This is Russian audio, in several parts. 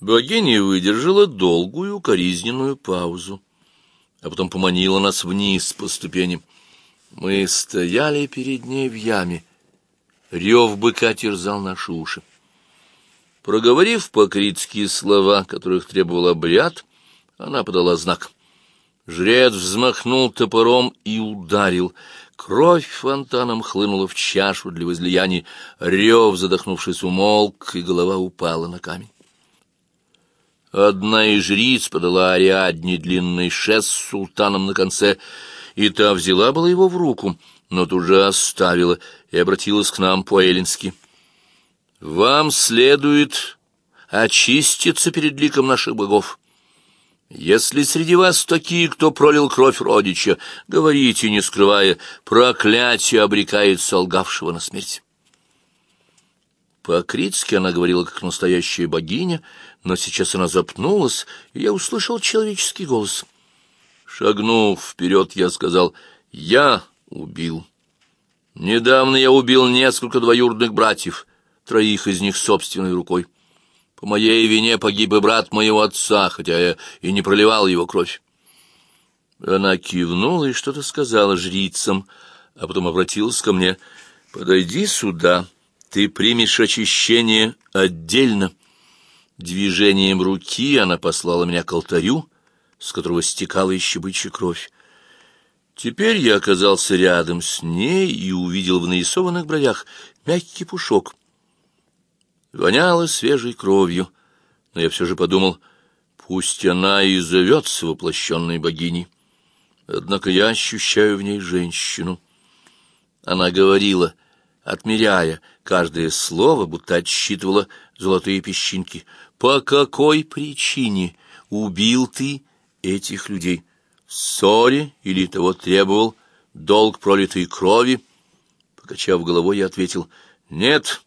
Богиня выдержала долгую укоризненную паузу, а потом поманила нас вниз по ступеням. Мы стояли перед ней в яме. Рев быка терзал наши уши. Проговорив по-критские слова, которых требовал обряд, она подала знак. Жрец взмахнул топором и ударил. Кровь фонтаном хлынула в чашу для возлияний. Рев, задохнувшись, умолк, и голова упала на камень. Одна из жриц подала Ариадне длинный шест с султаном на конце, и та взяла была его в руку, но тут же оставила и обратилась к нам по-эллински. «Вам следует очиститься перед ликом наших богов. Если среди вас такие, кто пролил кровь родича, говорите, не скрывая, проклятие обрекает солгавшего на смерть». По-критски она говорила, как настоящая богиня, но сейчас она запнулась, и я услышал человеческий голос. Шагнув вперед, я сказал, «Я убил. Недавно я убил несколько двоюродных братьев, троих из них собственной рукой. По моей вине погиб и брат моего отца, хотя я и не проливал его кровь». Она кивнула и что-то сказала жрицам, а потом обратилась ко мне, «Подойди сюда». Ты примешь очищение отдельно. Движением руки она послала меня к алтарю, с которого стекала еще бычья кровь. Теперь я оказался рядом с ней и увидел в нарисованных бровях мягкий пушок. Воняло свежей кровью, но я все же подумал, пусть она и зовется воплощенной богиней. Однако я ощущаю в ней женщину. Она говорила, отмеряя каждое слово, будто отсчитывала золотые песчинки. «По какой причине убил ты этих людей? Ссоре или того требовал долг пролитой крови?» Покачав головой, я ответил, «Нет,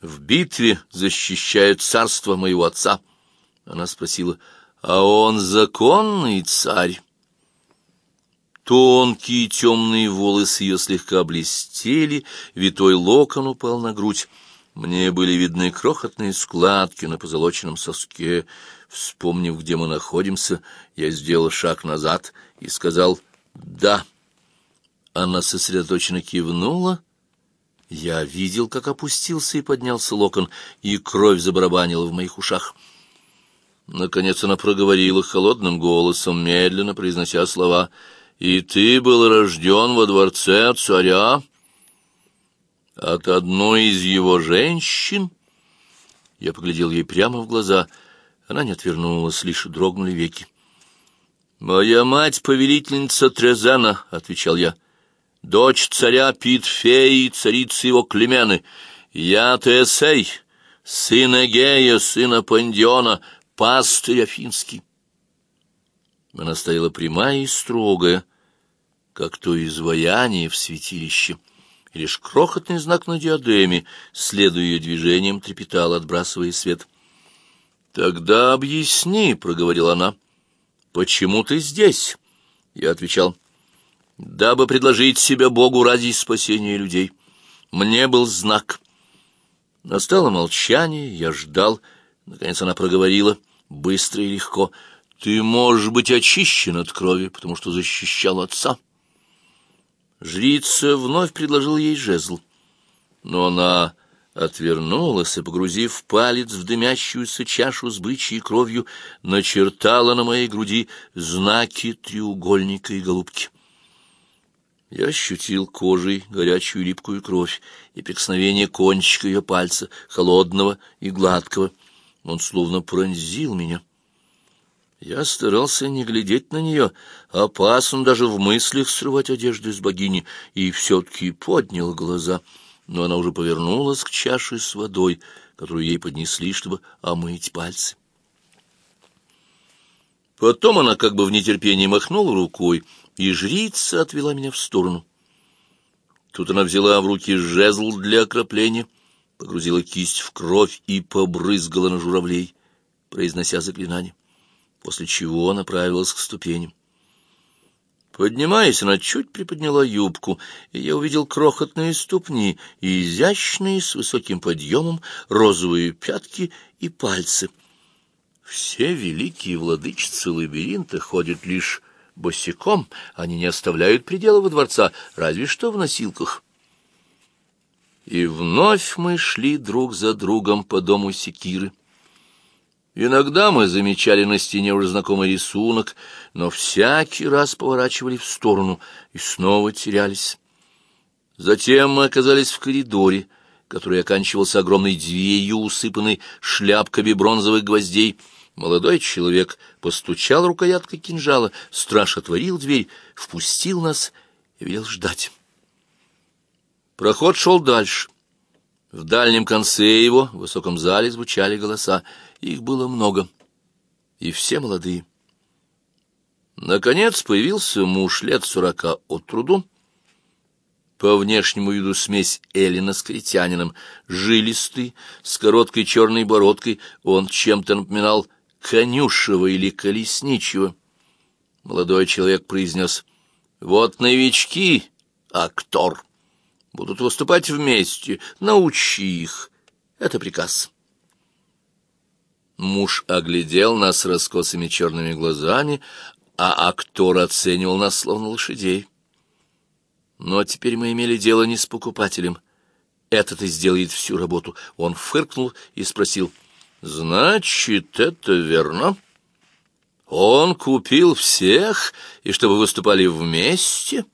в битве защищает царство моего отца». Она спросила, «А он законный царь?» Тонкие темные волосы ее слегка блестели, витой локон упал на грудь. Мне были видны крохотные складки на позолоченном соске. Вспомнив, где мы находимся, я сделал шаг назад и сказал «да». Она сосредоточенно кивнула. Я видел, как опустился и поднялся локон, и кровь забарабанила в моих ушах. Наконец она проговорила холодным голосом, медленно произнося слова «да». И ты был рожден во дворце царя от одной из его женщин? Я поглядел ей прямо в глаза. Она не отвернулась, лишь дрогнули веки. «Моя мать — повелительница Трезена», — отвечал я. «Дочь царя Питфеи и царицы его Клемены. Я Теесей, сын Эгея, сына Пандиона, пастырь Афинский». Она стояла прямая и строгая, как то изваяние в святилище, и лишь крохотный знак на диадеме, следуя ее движениям, трепетал, отбрасывая свет. «Тогда объясни», — проговорила она, — «почему ты здесь?» Я отвечал, «дабы предложить себя Богу ради спасения людей. Мне был знак». Настало молчание, я ждал. Наконец она проговорила, быстро и легко, — ты можешь быть очищен от крови, потому что защищал отца. Жрица вновь предложил ей жезл, но она отвернулась и, погрузив палец в дымящуюся чашу с бычьей кровью, начертала на моей груди знаки треугольника и голубки. Я ощутил кожей горячую липкую кровь и прикосновение кончика ее пальца, холодного и гладкого. Он словно пронзил меня. Я старался не глядеть на нее, опасно даже в мыслях срывать одежду из богини, и все-таки поднял глаза, но она уже повернулась к чаше с водой, которую ей поднесли, чтобы омыть пальцы. Потом она как бы в нетерпении махнула рукой, и жрица отвела меня в сторону. Тут она взяла в руки жезл для окропления, погрузила кисть в кровь и побрызгала на журавлей, произнося заклинание после чего направилась к ступеням. Поднимаясь, она чуть приподняла юбку, и я увидел крохотные ступни, изящные, с высоким подъемом, розовые пятки и пальцы. Все великие владычицы лабиринта ходят лишь босиком, они не оставляют пределов дворца, разве что в носилках. И вновь мы шли друг за другом по дому Секиры. Иногда мы замечали на стене уже знакомый рисунок, но всякий раз поворачивали в сторону и снова терялись. Затем мы оказались в коридоре, который оканчивался огромной дверью, усыпанной шляпками бронзовых гвоздей. Молодой человек постучал рукояткой кинжала, страж отворил дверь, впустил нас и велел ждать. Проход шел дальше. В дальнем конце его, в высоком зале, звучали голоса. Их было много, и все молодые. Наконец появился муж лет сорока от труду. По внешнему виду смесь Эллина с критянином, жилистый, с короткой черной бородкой, он чем-то напоминал конюшева или колесничего. Молодой человек произнес, «Вот новички, актор» будут выступать вместе, научи их. Это приказ. Муж оглядел нас раскосыми черными глазами, а актор оценивал нас словно лошадей. Но теперь мы имели дело не с покупателем. Этот и сделает всю работу. Он фыркнул и спросил, «Значит, это верно?» Он купил всех, и чтобы выступали вместе?»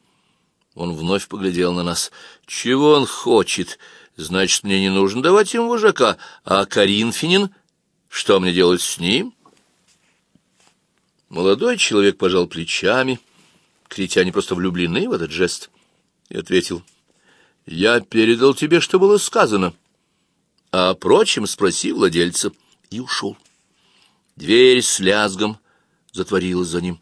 Он вновь поглядел на нас. «Чего он хочет? Значит, мне не нужно давать ему вожака. А Коринфянин? Что мне делать с ним?» Молодой человек пожал плечами. Критяне просто влюблены в этот жест. И ответил. «Я передал тебе, что было сказано. А о прочем спроси владельца». И ушел. Дверь с лязгом затворилась за ним.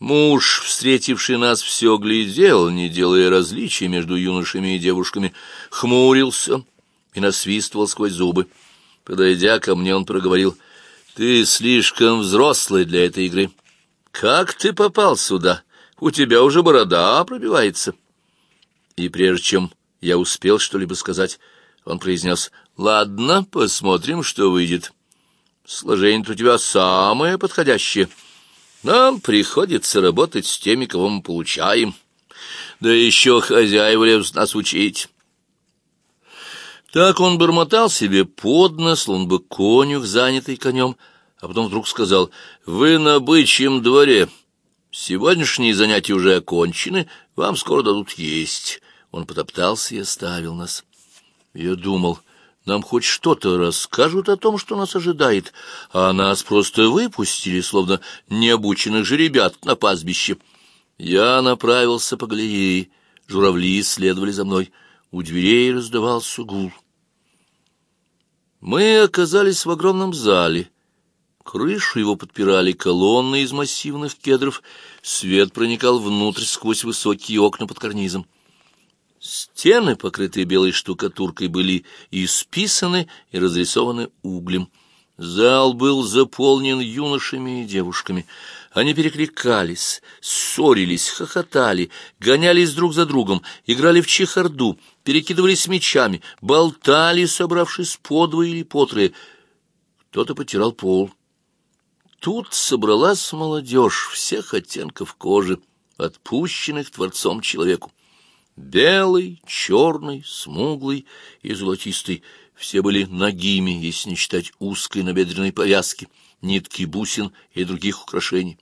Муж, встретивший нас, все глядел, не делая различий между юношами и девушками, хмурился и насвистывал сквозь зубы. Подойдя ко мне, он проговорил, «Ты слишком взрослый для этой игры. Как ты попал сюда? У тебя уже борода пробивается». И прежде чем я успел что-либо сказать, он произнес, «Ладно, посмотрим, что выйдет. Сложение у тебя самое подходящее». Нам приходится работать с теми, кого мы получаем. Да еще хозяева нас учить. Так он бормотал себе под нос, он бы конюх, занятый конем, а потом вдруг сказал, «Вы на бычьем дворе. Сегодняшние занятия уже окончены, вам скоро дадут есть». Он потоптался и оставил нас. Я думал, нам хоть что-то расскажут о том, что нас ожидает, а нас просто выпустили, словно необученных жеребят на пастбище. Я направился по галерее, журавли следовали за мной, у дверей раздавался гул. Мы оказались в огромном зале. Крышу его подпирали колонны из массивных кедров, свет проникал внутрь сквозь высокие окна под карнизом. Стены, покрытые белой штукатуркой, были исписаны и разрисованы углем. Зал был заполнен юношами и девушками. Они перекликались, ссорились, хохотали, гонялись друг за другом, играли в чехарду, перекидывались мечами, болтали, собравшись подвое или потрое. Кто-то потирал пол. Тут собралась молодежь всех оттенков кожи, отпущенных Творцом человеку. Белый, черный, смуглый и золотистый. Все были нагими, если не считать узкой набедренной повязки, нитки бусин и других украшений.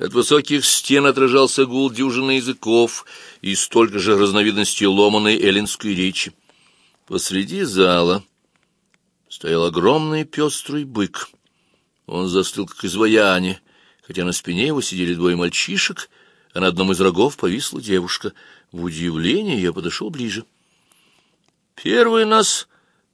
От высоких стен отражался гул дюжины языков и столько же разновидностей ломаной эллинской речи. Посреди зала стоял огромный пестрый бык. Он застыл, как изваяние, хотя на спине его сидели двое мальчишек — а на одном из рогов повисла девушка. В удивлении я подошел ближе. Первой нас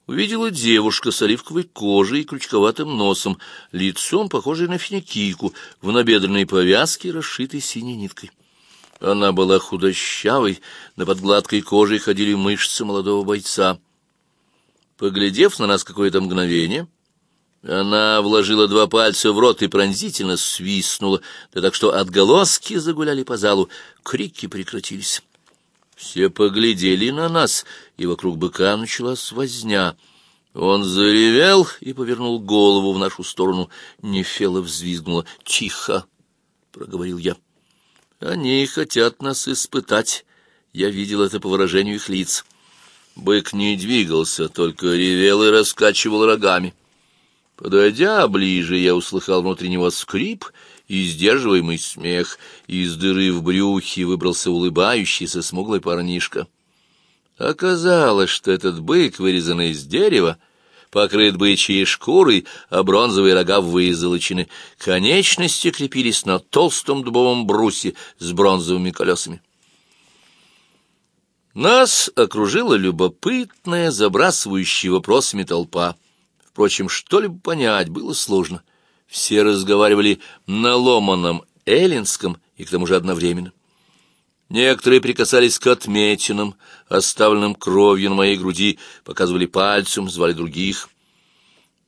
увидела девушка с оливковой кожей и крючковатым носом, лицом, похожей на финикийку, в набедренной повязке, расшитой синей ниткой. Она была худощавой, на подгладкой коже ходили мышцы молодого бойца. Поглядев на нас какое-то мгновение, она вложила два пальца в рот и пронзительно свистнула, да так что отголоски загуляли по залу, крики прекратились. Все поглядели на нас, и вокруг быка началась возня. Он заревел и повернул голову в нашу сторону. Нефела взвизгнула. «Тихо!» — проговорил я. «Они хотят нас испытать. Я видел это по выражению их лиц». Бык не двигался, только ревел и раскачивал рогами. Подойдя ближе, я услыхал внутри него скрип и сдерживаемый смех. Из дыры в брюхе выбрался улыбающийся смуглый парнишка. Оказалось, что этот бык, вырезанный из дерева, покрыт бычьей шкурой, а бронзовые рога вызолочены. Конечности крепились на толстом дубовом брусе с бронзовыми колесами. Нас окружила любопытная, забрасывающая вопросами толпа. Впрочем, что-либо понять было сложно. Все разговаривали на ломаном эллинском и к тому же одновременно. Некоторые прикасались к отметинам, оставленным кровью на моей груди, показывали пальцем, звали других.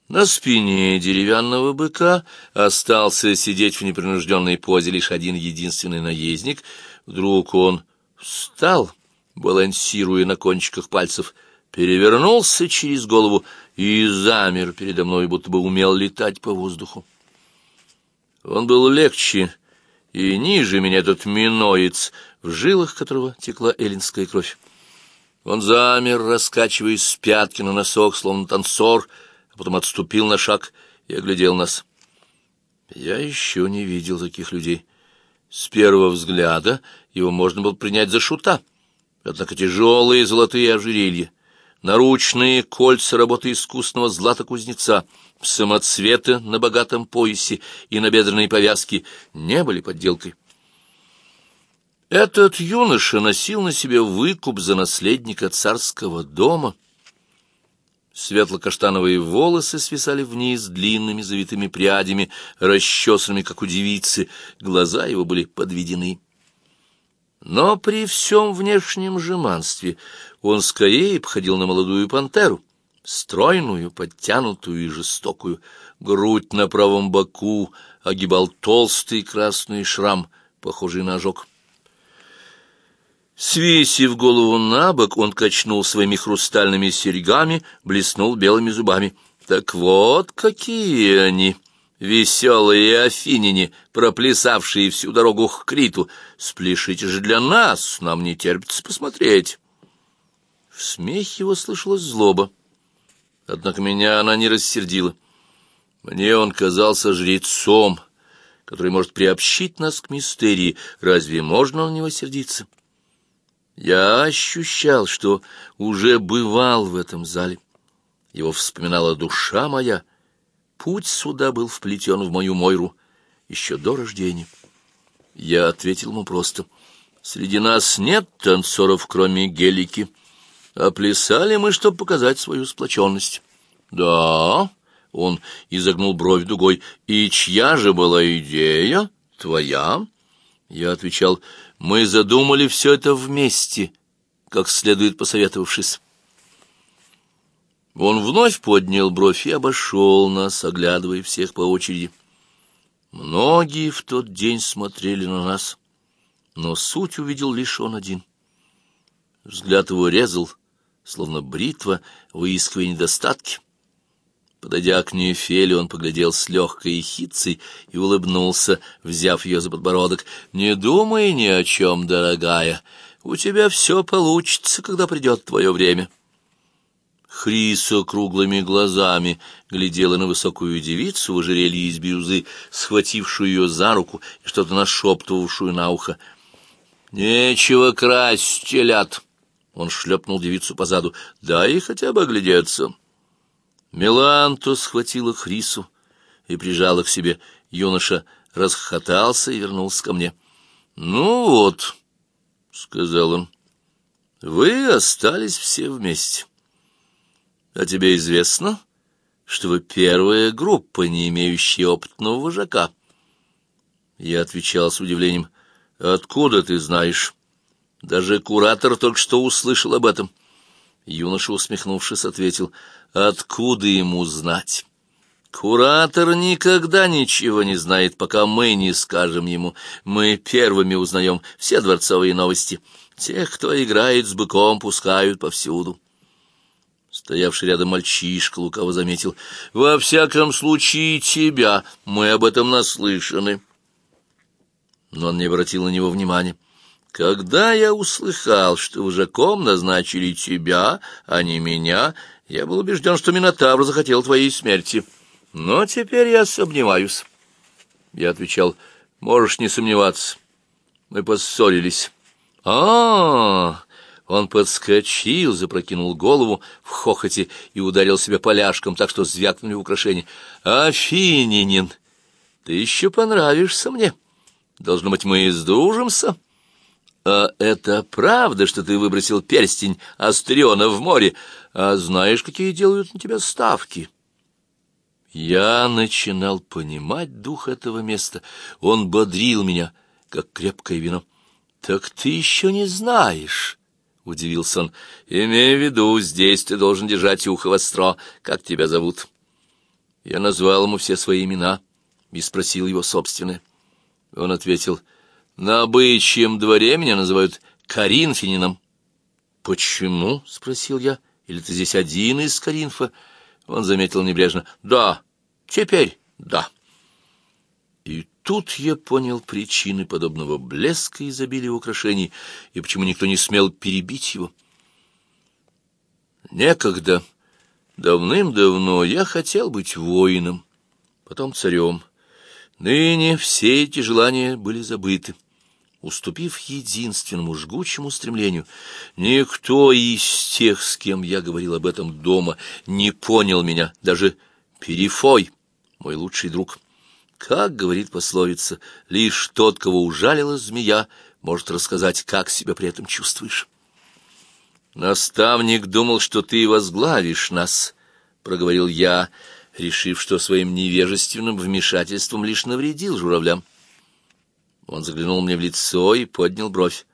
На спине деревянного быка остался сидеть в непринужденной позе лишь один единственный наездник. Вдруг он встал, балансируя на кончиках пальцев, перевернулся через голову и замер передо мной, будто бы умел летать по воздуху. Он был легче и ниже меня этот миноец, в жилах которого текла эллинская кровь. Он замер, раскачиваясь с пятки на носок, словно танцор, а потом отступил на шаг и оглядел нас. Я еще не видел таких людей. С первого взгляда его можно было принять за шута. Однако тяжелые золотые ожерелья, наручные кольца работы искусного злата-кузнеца, самоцветы на богатом поясе и на бедренной повязке не были подделкой. Этот юноша носил на себе выкуп за наследника царского дома. Светло-каштановые волосы свисали вниз длинными завитыми прядями, расчесанными, как у девицы, глаза его были подведены. Но при всем внешнем жеманстве он скорее походил на молодую пантеру, стройную, подтянутую и жестокую. Грудь на правом боку огибал толстый красный шрам, похожий на ожог. Свесив голову на бок, он качнул своими хрустальными серьгами, блеснул белыми зубами. Так вот какие они, веселые афиняне, проплясавшие всю дорогу к Криту. Спляшите же для нас, нам не терпится посмотреть. В смехе его слышалась злоба. Однако меня она не рассердила. Мне он казался жрецом, который может приобщить нас к мистерии. Разве можно на него сердиться? Я ощущал, что уже бывал в этом зале. Его вспоминала душа моя. Путь сюда был вплетен в мою Мойру еще до рождения. Я ответил ему просто. Среди нас нет танцоров, кроме Гелики. А плясали мы, чтобы показать свою сплоченность. Да, он изогнул бровь дугой. И чья же была идея? Твоя? Я отвечал, мы задумали все это вместе, как следует посоветовавшись. Он вновь поднял бровь и обошел нас, оглядывая всех по очереди. Многие в тот день смотрели на нас, но суть увидел лишь он один. Взгляд его резал, словно бритва, выискивая недостатки. Подойдя к Нефеле, он поглядел с легкой хитцей и улыбнулся, взяв ее за подбородок. «Не думай ни о чем, дорогая. У тебя все получится, когда придет твое время». Хрисо круглыми глазами глядела на высокую девицу в ожерелье из бирюзы, схватившую ее за руку и что-то нашептывавшую на ухо. «Нечего красть, телят!» Он шлепнул девицу по заду. «Дай хотя бы оглядеться». Меланто схватила Хрису и прижала к себе. Юноша расхохотался и вернулся ко мне. «Ну вот», — сказал он, — «вы остались все вместе. А тебе известно, что вы первая группа, не имеющая опытного вожака?» Я отвечал с удивлением, «Откуда ты знаешь?» Даже куратор только что услышал об этом. Юноша, усмехнувшись, ответил, «Откуда ему знать?» «Куратор никогда ничего не знает, пока мы не скажем ему. Мы первыми узнаем все дворцовые новости. Тех, кто играет с быком, пускают повсюду». Стоявший рядом мальчишка лукаво заметил. «Во всяком случае, тебя. Мы об этом наслышаны». Но он не обратил на него внимания. «Когда я услыхал, что вожаком назначили тебя, а не меня, я был убежден, что Минотавр захотел твоей смерти. Но теперь я сомневаюсь». Я отвечал, «Можешь не сомневаться. Мы поссорились». «А-а-а!» Он подскочил, запрокинул голову в хохоте и ударил себя поляшком, так что звякнули украшения. «Афининин, ты еще понравишься мне. Должно быть, мы издужимся». «А это правда, что ты выбросил перстень Астриона в море? А знаешь, какие делают на тебя ставки?» Я начинал понимать дух этого места. Он бодрил меня, как крепкое вино. «Так ты еще не знаешь» удивился он. «Имея в виду, здесь ты должен держать ухо востро. Как тебя зовут?» Я назвал ему все свои имена и спросил его собственное. Он ответил, «На обычьем дворе меня называют Коринфянином». «Почему?» — спросил я. «Или ты здесь один из Коринфа?» Он заметил небрежно, «Да, теперь да». И тут я понял причины подобного блеска и изобилия украшений, и почему никто не смел перебить его. Некогда, давным-давно, я хотел быть воином, потом царем. Ныне все эти желания были забыты. Уступив единственному жгучему стремлению, никто из тех, с кем я говорил об этом дома, не понял меня, даже Перифой, мой лучший друг. Как говорит пословица, лишь тот, кого ужалила змея, может рассказать, как себя при этом чувствуешь. Наставник думал, что ты возглавишь нас, проговорил я, решив, что своим невежественным вмешательством лишь навредил журавлям. Он заглянул мне в лицо и поднял бровь.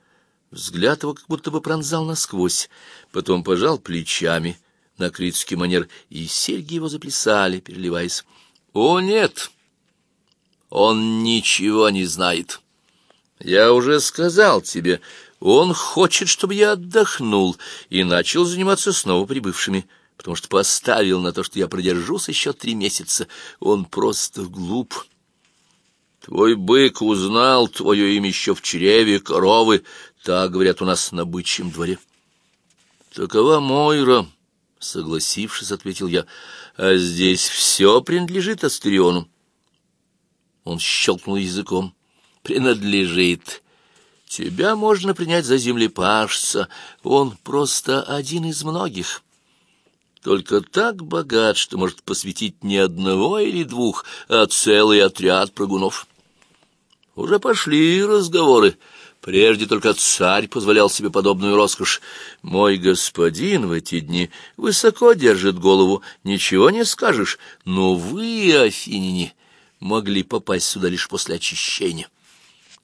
Взгляд его как будто бы пронзал насквозь, потом пожал плечами на критский манер, и серьги его заплясали, переливаясь. «О, нет!» Он ничего не знает. Я уже сказал тебе, он хочет, чтобы я отдохнул, и начал заниматься снова прибывшими, потому что поставил на то, что я продержусь еще три месяца. Он просто глуп. Твой бык узнал твое имя еще в чреве коровы, так говорят у нас на бычьем дворе. Такова Мойра, согласившись, ответил я, а здесь все принадлежит Астериону. Он щелкнул языком. «Принадлежит. Тебя можно принять за землепашца. Он просто один из многих. Только так богат, что может посвятить не одного или двух, а целый отряд прыгунов. Уже пошли разговоры. Прежде только царь позволял себе подобную роскошь. Мой господин в эти дни высоко держит голову, ничего не скажешь, но вы, афиняне, могли попасть сюда лишь после очищения.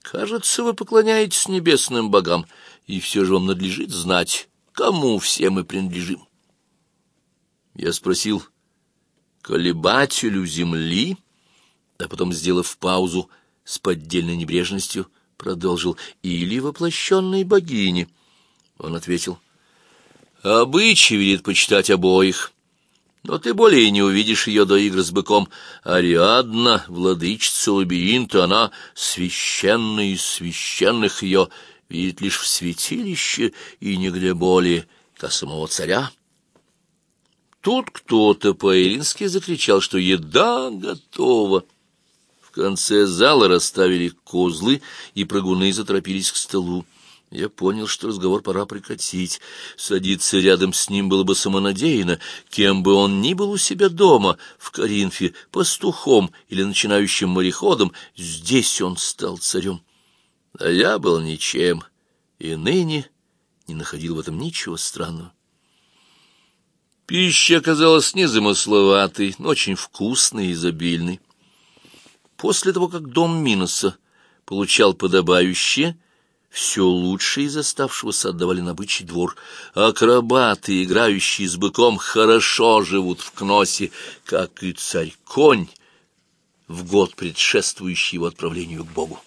Кажется, вы поклоняетесь небесным богам, и все же вам надлежит знать, кому все мы принадлежим. Я спросил, колебателю земли, а потом, сделав паузу с поддельной небрежностью, продолжил, или воплощенной богине. Он ответил, обычай велит почитать обоих. Но ты более не увидишь ее до игр с быком. Ариадна, владычица лабиринта, она священная из священных ее, видит лишь в святилище и нигде более, как самого царя. Тут кто-то по-ирински закричал, что еда готова. В конце зала расставили козлы, и прыгуны заторопились к столу. Я понял, что разговор пора прекратить. Садиться рядом с ним было бы самонадеянно, кем бы он ни был у себя дома, в Коринфе, пастухом или начинающим мореходом, здесь он стал царем. А я был ничем, и ныне не находил в этом ничего странного. Пища оказалась незамысловатой, но очень вкусной и изобильной. После того, как дом Миноса получал подобающее, все лучшее из оставшегося отдавали на бычий двор. Акробаты, играющие с быком, хорошо живут в Кносе, как и царь-конь в год, предшествующий его отправлению к Богу.